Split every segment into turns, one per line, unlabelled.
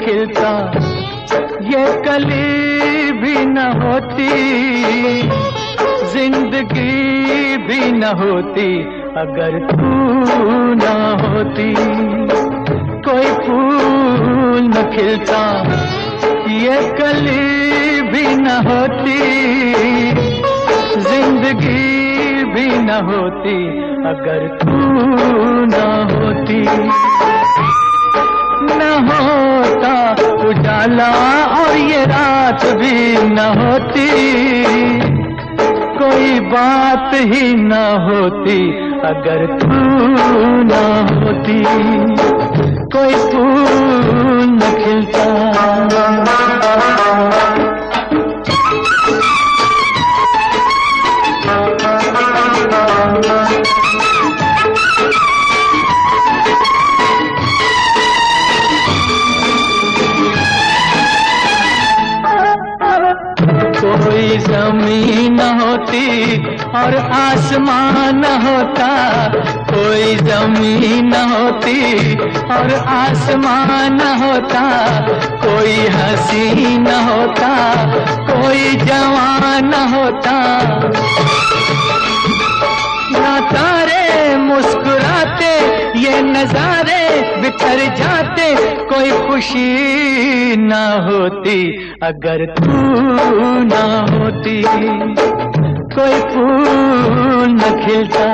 खिलता। ये कली भी न होती, ज़िंदगी भी न होती, अगर तू ना होती। कोई खिलता, ये कली भी न होती, ज़िंदगी भी न होती, अगर तू न होती। न होता उजाला और ये रात भी न होती, कोई बात ही न होती, अगर तू न होती। कोई फूल न खिलता। ज़मीन होती और आसमान होता, कोई ज़मीन होती और आसमान होता, कोई हसीन होता, कोई जवान होता। ना तारे मुस्कुराते ये नजारे बिखर जाते, कोई खुशी ना होती, अगर तू ना होती, कोई फूल न खिलता।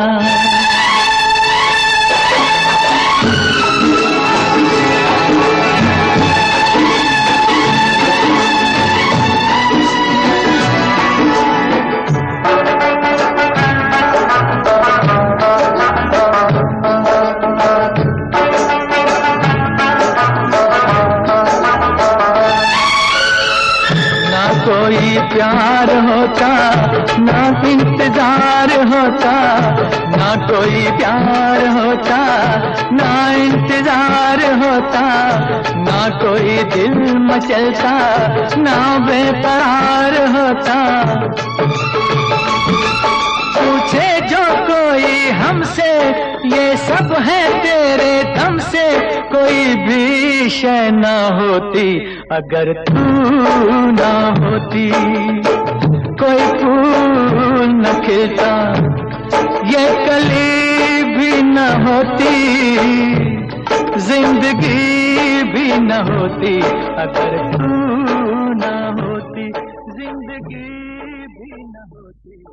होता, ना इंतज़ार होता, ना कोई प्यार होता, ना इंतज़ार होता, ना कोई दिल मचलता, ना बेकरार होता। पूछे जो कोई हमसे, ये सब है तेरे दम से, कोई भी शय न होती, अगर तू ना होती। कोई फूल न खिलता। ये कली भी न होती, ज़िंदगी भी न होती। अगर ना होती, ज़िंदगी भी न होती।